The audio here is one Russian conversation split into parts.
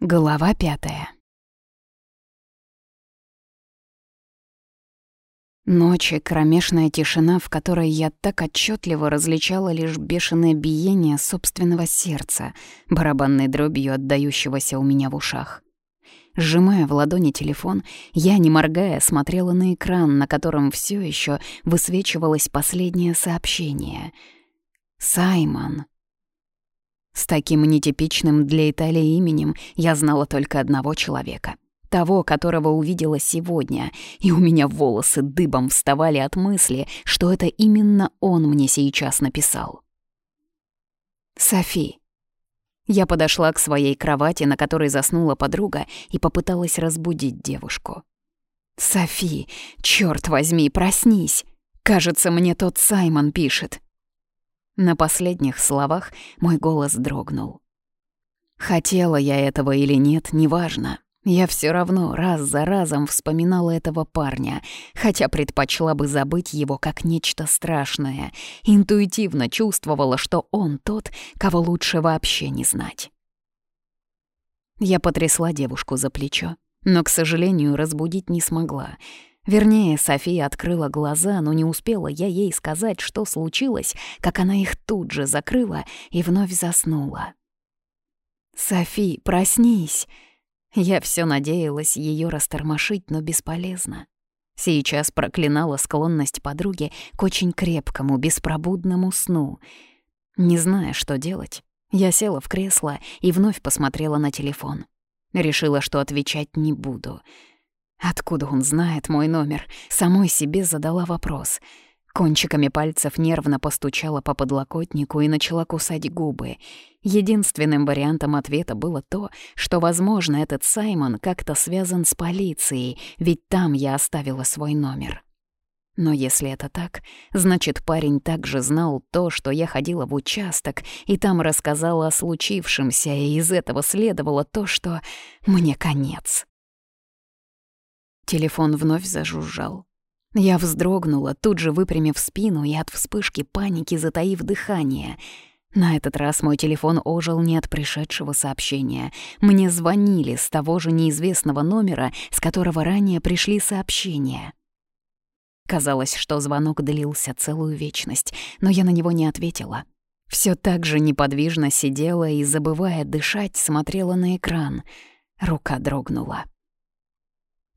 Глава пятая. Ночи, кромешная тишина, в которой я так отчетливо различала лишь бешеное биение собственного сердца, барабанной дробью отдающегося у меня в ушах. Сжимая в ладони телефон, я, не моргая, смотрела на экран, на котором все еще высвечивалось последнее сообщение. «Саймон». С таким нетипичным для Италии именем я знала только одного человека. Того, которого увидела сегодня, и у меня волосы дыбом вставали от мысли, что это именно он мне сейчас написал. «Софи». Я подошла к своей кровати, на которой заснула подруга, и попыталась разбудить девушку. «Софи, черт возьми, проснись! Кажется, мне тот Саймон пишет. На последних словах мой голос дрогнул. Хотела я этого или нет, неважно. Я все равно раз за разом вспоминала этого парня, хотя предпочла бы забыть его как нечто страшное. Интуитивно чувствовала, что он тот, кого лучше вообще не знать. Я потрясла девушку за плечо, но, к сожалению, разбудить не смогла. Вернее, София открыла глаза, но не успела я ей сказать, что случилось, как она их тут же закрыла и вновь заснула. «Софи, проснись!» Я все надеялась ее растормошить, но бесполезно. Сейчас проклинала склонность подруги к очень крепкому, беспробудному сну. Не зная, что делать, я села в кресло и вновь посмотрела на телефон. Решила, что отвечать не буду — Откуда он знает мой номер? Самой себе задала вопрос. Кончиками пальцев нервно постучала по подлокотнику и начала кусать губы. Единственным вариантом ответа было то, что, возможно, этот Саймон как-то связан с полицией, ведь там я оставила свой номер. Но если это так, значит, парень также знал то, что я ходила в участок, и там рассказала о случившемся, и из этого следовало то, что мне конец. Телефон вновь зажужжал. Я вздрогнула, тут же выпрямив спину и от вспышки паники затаив дыхание. На этот раз мой телефон ожил не от пришедшего сообщения. Мне звонили с того же неизвестного номера, с которого ранее пришли сообщения. Казалось, что звонок длился целую вечность, но я на него не ответила. Все так же неподвижно сидела и, забывая дышать, смотрела на экран. Рука дрогнула.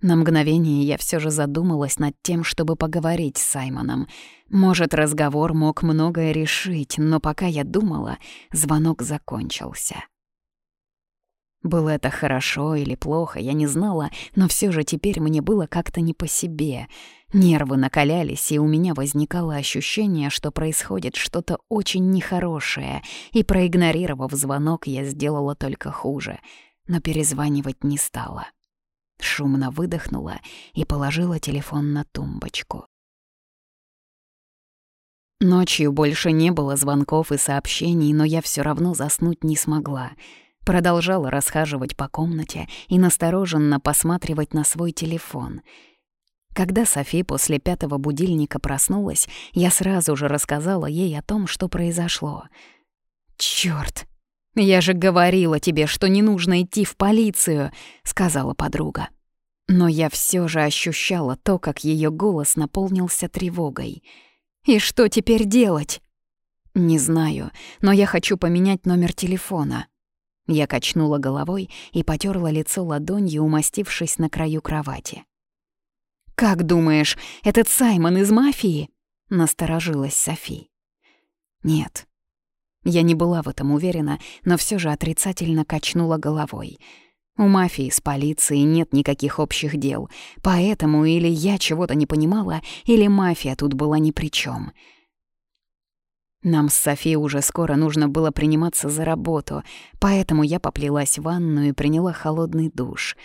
На мгновение я все же задумалась над тем, чтобы поговорить с Саймоном. Может, разговор мог многое решить, но пока я думала, звонок закончился. Было это хорошо или плохо, я не знала, но все же теперь мне было как-то не по себе. Нервы накалялись, и у меня возникало ощущение, что происходит что-то очень нехорошее, и, проигнорировав звонок, я сделала только хуже, но перезванивать не стала. Шумно выдохнула и положила телефон на тумбочку. Ночью больше не было звонков и сообщений, но я все равно заснуть не смогла. Продолжала расхаживать по комнате и настороженно посматривать на свой телефон. Когда Софи после пятого будильника проснулась, я сразу же рассказала ей о том, что произошло. «Чёрт! «Я же говорила тебе, что не нужно идти в полицию», — сказала подруга. Но я все же ощущала то, как ее голос наполнился тревогой. «И что теперь делать?» «Не знаю, но я хочу поменять номер телефона». Я качнула головой и потерла лицо ладонью, умастившись на краю кровати. «Как думаешь, этот Саймон из мафии?» — насторожилась Софи. «Нет, я не была в этом уверена, но все же отрицательно качнула головой. У мафии с полицией нет никаких общих дел, поэтому или я чего-то не понимала, или мафия тут была ни при чем. Нам с Софи уже скоро нужно было приниматься за работу, поэтому я поплелась в ванную и приняла холодный душ.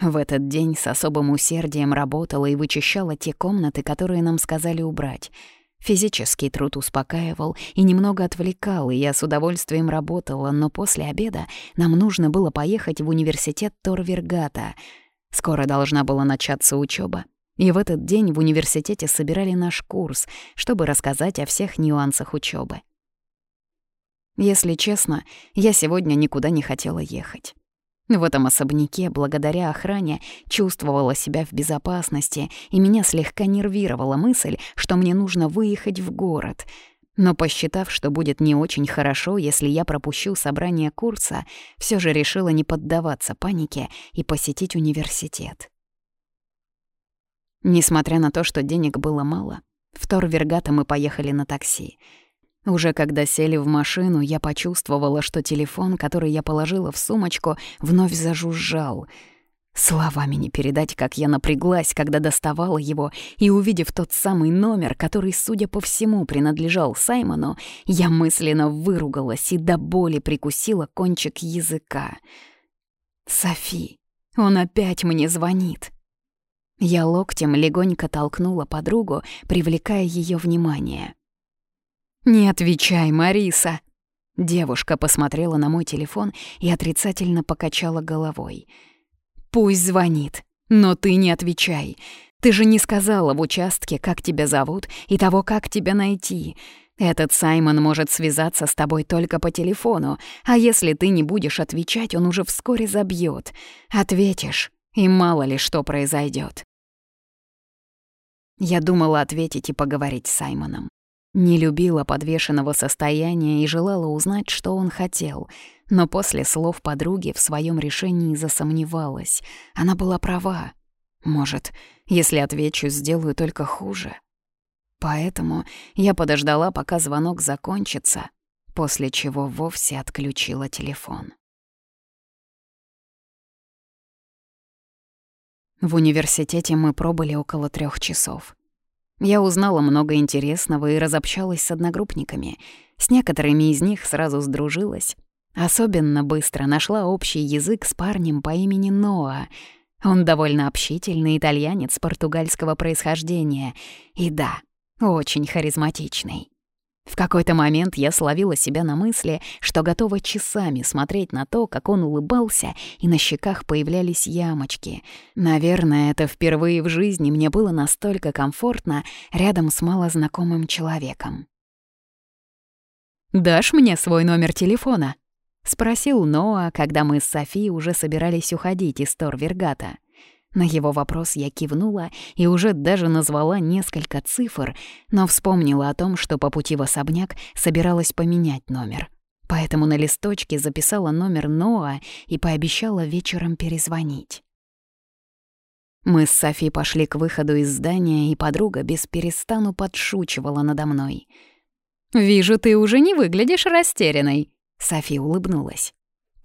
В этот день с особым усердием работала и вычищала те комнаты, которые нам сказали убрать — Физический труд успокаивал и немного отвлекал, и я с удовольствием работала, но после обеда нам нужно было поехать в университет Торвергата. Скоро должна была начаться учеба, и в этот день в университете собирали наш курс, чтобы рассказать о всех нюансах учебы. Если честно, я сегодня никуда не хотела ехать. В этом особняке, благодаря охране, чувствовала себя в безопасности, и меня слегка нервировала мысль, что мне нужно выехать в город. Но посчитав, что будет не очень хорошо, если я пропущу собрание курса, все же решила не поддаваться панике и посетить университет. Несмотря на то, что денег было мало, в Торвергата мы поехали на такси — уже когда сели в машину, я почувствовала, что телефон, который я положила в сумочку, вновь зажужжал. Словами не передать, как я напряглась, когда доставала его, и, увидев тот самый номер, который, судя по всему, принадлежал Саймону, я мысленно выругалась и до боли прикусила кончик языка. «Софи, он опять мне звонит!» Я локтем легонько толкнула подругу, привлекая ее внимание. «Не отвечай, Мариса!» Девушка посмотрела на мой телефон и отрицательно покачала головой. «Пусть звонит, но ты не отвечай. Ты же не сказала в участке, как тебя зовут и того, как тебя найти. Этот Саймон может связаться с тобой только по телефону, а если ты не будешь отвечать, он уже вскоре забьет. Ответишь, и мало ли что произойдет. Я думала ответить и поговорить с Саймоном. Не любила подвешенного состояния и желала узнать, что он хотел. Но после слов подруги в своем решении засомневалась. Она была права. Может, если отвечу, сделаю только хуже. Поэтому я подождала, пока звонок закончится, после чего вовсе отключила телефон. В университете мы пробыли около трех часов. Я узнала много интересного и разобщалась с одногруппниками. С некоторыми из них сразу сдружилась. Особенно быстро нашла общий язык с парнем по имени Ноа. Он довольно общительный итальянец португальского происхождения. И да, очень харизматичный. В какой-то момент я словила себя на мысли, что готова часами смотреть на то, как он улыбался, и на щеках появлялись ямочки. Наверное, это впервые в жизни мне было настолько комфортно рядом с малознакомым человеком. «Дашь мне свой номер телефона?» — спросил Ноа, когда мы с Софи уже собирались уходить из Торвергата. На его вопрос я кивнула и уже даже назвала несколько цифр, но вспомнила о том, что по пути в особняк собиралась поменять номер. Поэтому на листочке записала номер Ноа и пообещала вечером перезвонить. Мы с Софи пошли к выходу из здания, и подруга без перестану подшучивала надо мной. «Вижу, ты уже не выглядишь растерянной», — Софи улыбнулась.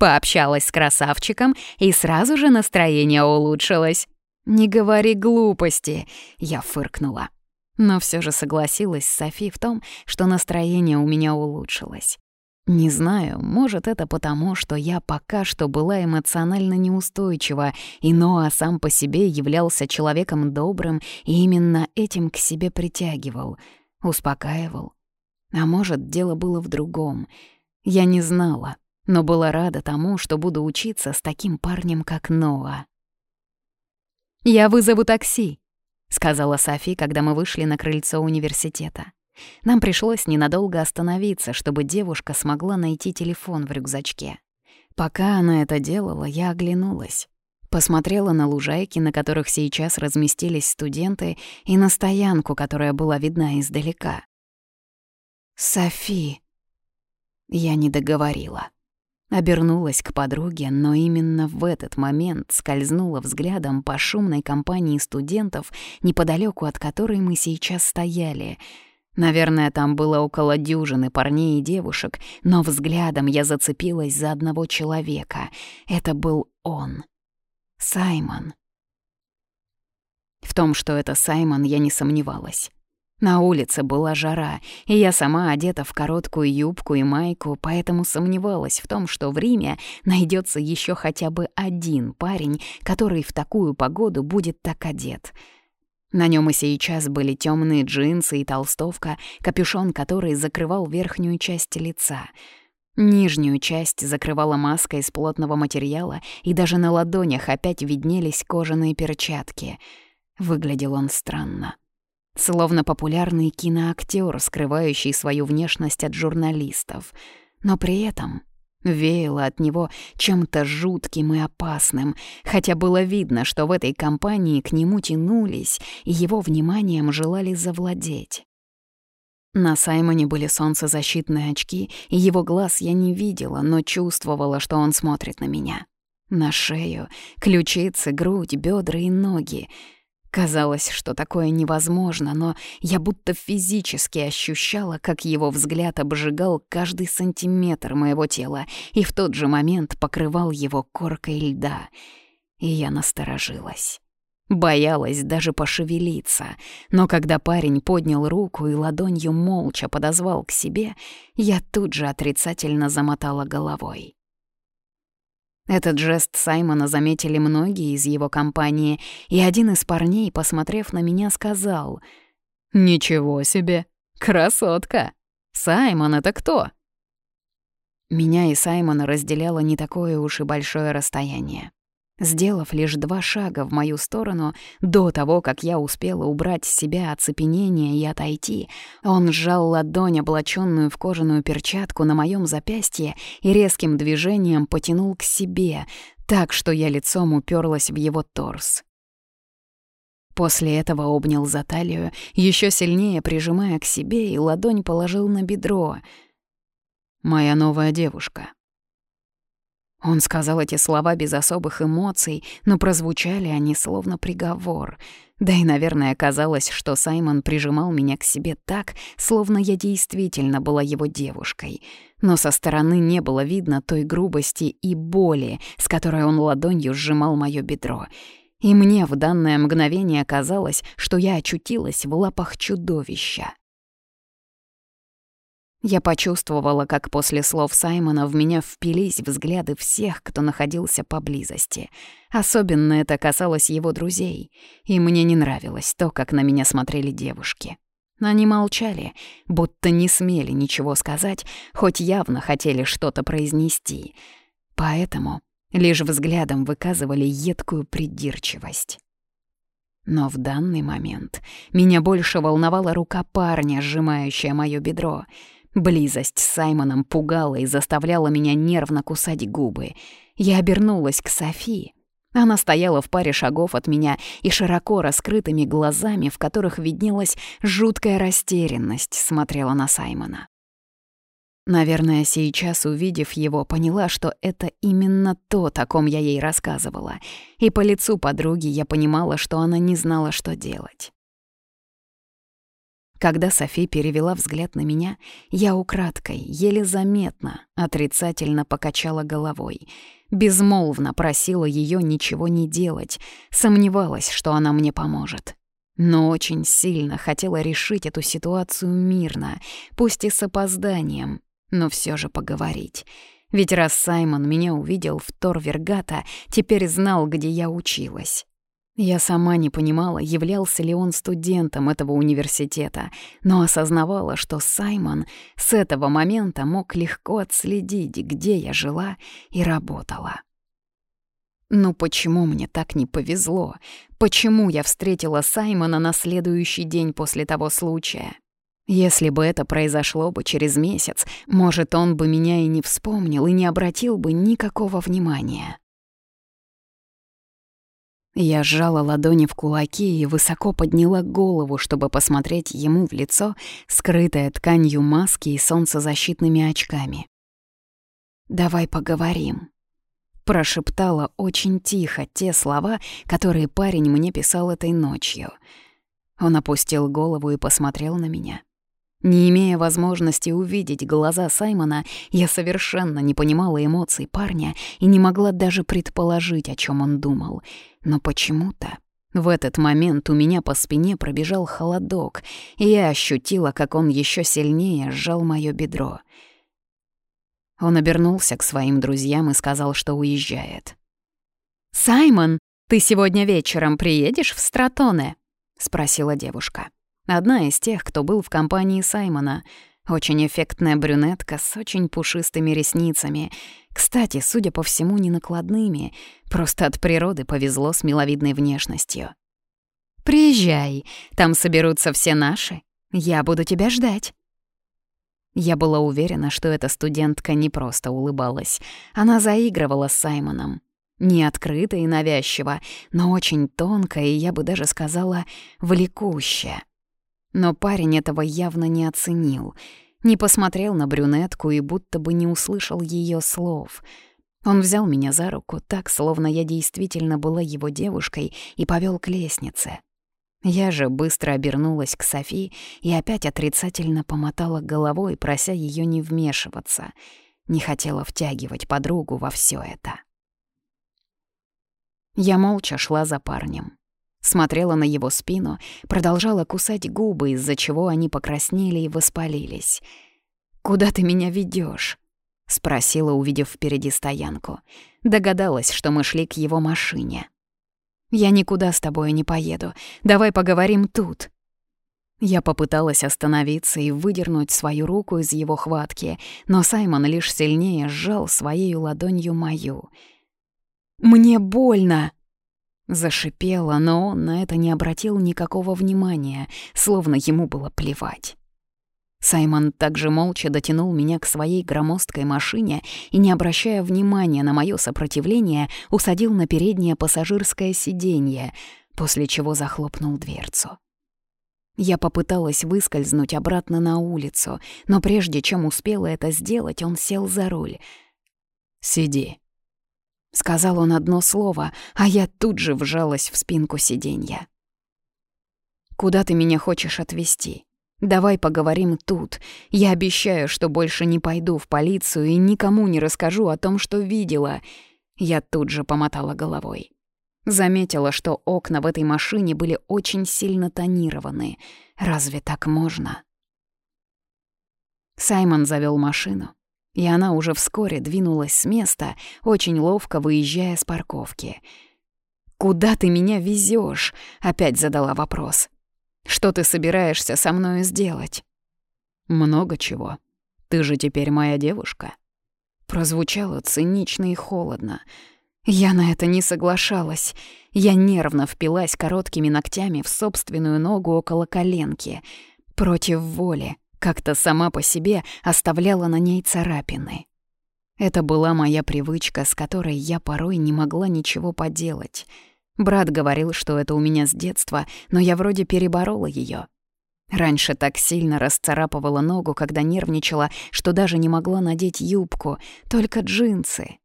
Пообщалась с красавчиком, и сразу же настроение улучшилось. «Не говори глупости», — я фыркнула. Но все же согласилась с Софи в том, что настроение у меня улучшилось. Не знаю, может, это потому, что я пока что была эмоционально неустойчива, и Ноа сам по себе являлся человеком добрым и именно этим к себе притягивал, успокаивал. А может, дело было в другом. Я не знала, но была рада тому, что буду учиться с таким парнем, как Ноа. «Я вызову такси», — сказала Софи, когда мы вышли на крыльцо университета. Нам пришлось ненадолго остановиться, чтобы девушка смогла найти телефон в рюкзачке. Пока она это делала, я оглянулась. Посмотрела на лужайки, на которых сейчас разместились студенты, и на стоянку, которая была видна издалека. «Софи!» Я не договорила. Обернулась к подруге, но именно в этот момент скользнула взглядом по шумной компании студентов, неподалеку от которой мы сейчас стояли. Наверное, там было около дюжины парней и девушек, но взглядом я зацепилась за одного человека. Это был он. Саймон. В том, что это Саймон, я не сомневалась. На улице была жара, и я сама одета в короткую юбку и майку, поэтому сомневалась в том, что в Риме найдется еще хотя бы один парень, который в такую погоду будет так одет. На нем и сейчас были темные джинсы и толстовка, капюшон которой закрывал верхнюю часть лица. Нижнюю часть закрывала маска из плотного материала, и даже на ладонях опять виднелись кожаные перчатки. Выглядел он странно. Словно популярный киноактер, скрывающий свою внешность от журналистов. Но при этом Веяло от него чем-то жутким и опасным, хотя было видно, что в этой компании к нему тянулись и его вниманием желали завладеть. На Саймоне были солнцезащитные очки, и его глаз я не видела, но чувствовала, что он смотрит на меня. На шею, ключицы, грудь, бедра и ноги. Казалось, что такое невозможно, но я будто физически ощущала, как его взгляд обжигал каждый сантиметр моего тела и в тот же момент покрывал его коркой льда. И я насторожилась. Боялась даже пошевелиться, но когда парень поднял руку и ладонью молча подозвал к себе, я тут же отрицательно замотала головой. Этот жест Саймона заметили многие из его компании, и один из парней, посмотрев на меня, сказал «Ничего себе! Красотка! Саймон — это кто?» Меня и Саймона разделяло не такое уж и большое расстояние. Сделав лишь два шага в мою сторону, до того, как я успела убрать с себя оцепенение и отойти, он сжал ладонь, облаченную в кожаную перчатку на моем запястье, и резким движением потянул к себе, так что я лицом уперлась в его торс. После этого обнял за талию, еще сильнее прижимая к себе, и ладонь положил на бедро. «Моя новая девушка», он сказал эти слова без особых эмоций, но прозвучали они словно приговор. Да и, наверное, казалось, что Саймон прижимал меня к себе так, словно я действительно была его девушкой. Но со стороны не было видно той грубости и боли, с которой он ладонью сжимал моё бедро. И мне в данное мгновение казалось, что я очутилась в лапах чудовища. Я почувствовала, как после слов Саймона в меня впились взгляды всех, кто находился поблизости. Особенно это касалось его друзей, и мне не нравилось то, как на меня смотрели девушки. Они молчали, будто не смели ничего сказать, хоть явно хотели что-то произнести. Поэтому лишь взглядом выказывали едкую придирчивость. Но в данный момент меня больше волновала рука парня, сжимающая моё бедро — Близость с Саймоном пугала и заставляла меня нервно кусать губы. Я обернулась к Софии. Она стояла в паре шагов от меня и широко раскрытыми глазами, в которых виднелась жуткая растерянность, смотрела на Саймона. Наверное, сейчас, увидев его, поняла, что это именно то, о ком я ей рассказывала. И по лицу подруги я понимала, что она не знала, что делать. Когда Софи перевела взгляд на меня, я украдкой, еле заметно, отрицательно покачала головой. Безмолвно просила ее ничего не делать, сомневалась, что она мне поможет. Но очень сильно хотела решить эту ситуацию мирно, пусть и с опозданием, но все же поговорить. Ведь раз Саймон меня увидел в Торвергата, теперь знал, где я училась. Я сама не понимала, являлся ли он студентом этого университета, но осознавала, что Саймон с этого момента мог легко отследить, где я жила и работала. Ну почему мне так не повезло? Почему я встретила Саймона на следующий день после того случая? Если бы это произошло бы через месяц, может, он бы меня и не вспомнил и не обратил бы никакого внимания. Я сжала ладони в кулаки и высоко подняла голову, чтобы посмотреть ему в лицо, скрытое тканью маски и солнцезащитными очками. «Давай поговорим», — прошептала очень тихо те слова, которые парень мне писал этой ночью. Он опустил голову и посмотрел на меня. Не имея возможности увидеть глаза Саймона, я совершенно не понимала эмоций парня и не могла даже предположить, о чем он думал. Но почему-то в этот момент у меня по спине пробежал холодок, и я ощутила, как он еще сильнее сжал моё бедро. Он обернулся к своим друзьям и сказал, что уезжает. «Саймон, ты сегодня вечером приедешь в Стратоне?» — спросила девушка. Одна из тех, кто был в компании Саймона. Очень эффектная брюнетка с очень пушистыми ресницами. Кстати, судя по всему, не накладными. Просто от природы повезло с миловидной внешностью. «Приезжай, там соберутся все наши. Я буду тебя ждать». Я была уверена, что эта студентка не просто улыбалась. Она заигрывала с Саймоном. Не открыто и навязчиво, но очень тонко и, я бы даже сказала, влекуще. Но парень этого явно не оценил. Не посмотрел на брюнетку и будто бы не услышал ее слов. Он взял меня за руку так, словно я действительно была его девушкой, и повел к лестнице. Я же быстро обернулась к Софи и опять отрицательно помотала головой, прося ее не вмешиваться. Не хотела втягивать подругу во все это. Я молча шла за парнем. Смотрела на его спину, продолжала кусать губы, из-за чего они покраснели и воспалились. «Куда ты меня ведешь? спросила, увидев впереди стоянку. Догадалась, что мы шли к его машине. «Я никуда с тобой не поеду. Давай поговорим тут». Я попыталась остановиться и выдернуть свою руку из его хватки, но Саймон лишь сильнее сжал своей ладонью мою — «Мне больно!» Зашипела, но он на это не обратил никакого внимания, словно ему было плевать. Саймон также молча дотянул меня к своей громоздкой машине и, не обращая внимания на мое сопротивление, усадил на переднее пассажирское сиденье, после чего захлопнул дверцу. Я попыталась выскользнуть обратно на улицу, но прежде чем успела это сделать, он сел за руль. «Сиди», Сказал он одно слово, а я тут же вжалась в спинку сиденья. «Куда ты меня хочешь отвезти? Давай поговорим тут. Я обещаю, что больше не пойду в полицию и никому не расскажу о том, что видела». Я тут же помотала головой. Заметила, что окна в этой машине были очень сильно тонированы. Разве так можно? Саймон завел машину, и она уже вскоре двинулась с места, очень ловко выезжая с парковки. «Куда ты меня везешь? опять задала вопрос. «Что ты собираешься со мною сделать?» «Много чего. Ты же теперь моя девушка». Прозвучало цинично и холодно. Я на это не соглашалась. Я нервно впилась короткими ногтями в собственную ногу около коленки. Против воли, как-то сама по себе оставляла на ней царапины. Это была моя привычка, с которой я порой не могла ничего поделать. Брат говорил, что это у меня с детства, но я вроде переборола ее. Раньше так сильно расцарапывала ногу, когда нервничала, что даже не могла надеть юбку, только джинсы.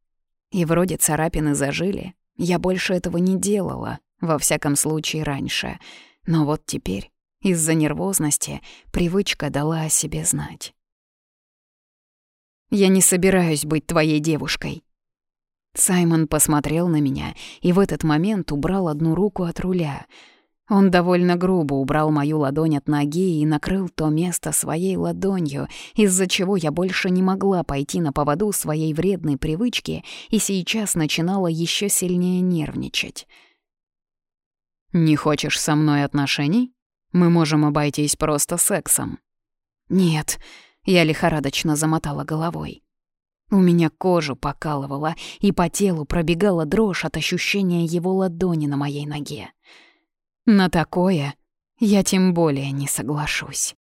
И вроде царапины зажили. Я больше этого не делала, во всяком случае раньше. Но вот теперь из-за нервозности привычка дала о себе знать. «Я не собираюсь быть твоей девушкой». Саймон посмотрел на меня и в этот момент убрал одну руку от руля. Он довольно грубо убрал мою ладонь от ноги и накрыл то место своей ладонью, из-за чего я больше не могла пойти на поводу своей вредной привычки и сейчас начинала еще сильнее нервничать. «Не хочешь со мной отношений?» Мы можем обойтись просто сексом». «Нет», — я лихорадочно замотала головой. У меня кожу покалывала, и по телу пробегала дрожь от ощущения его ладони на моей ноге. На такое я тем более не соглашусь.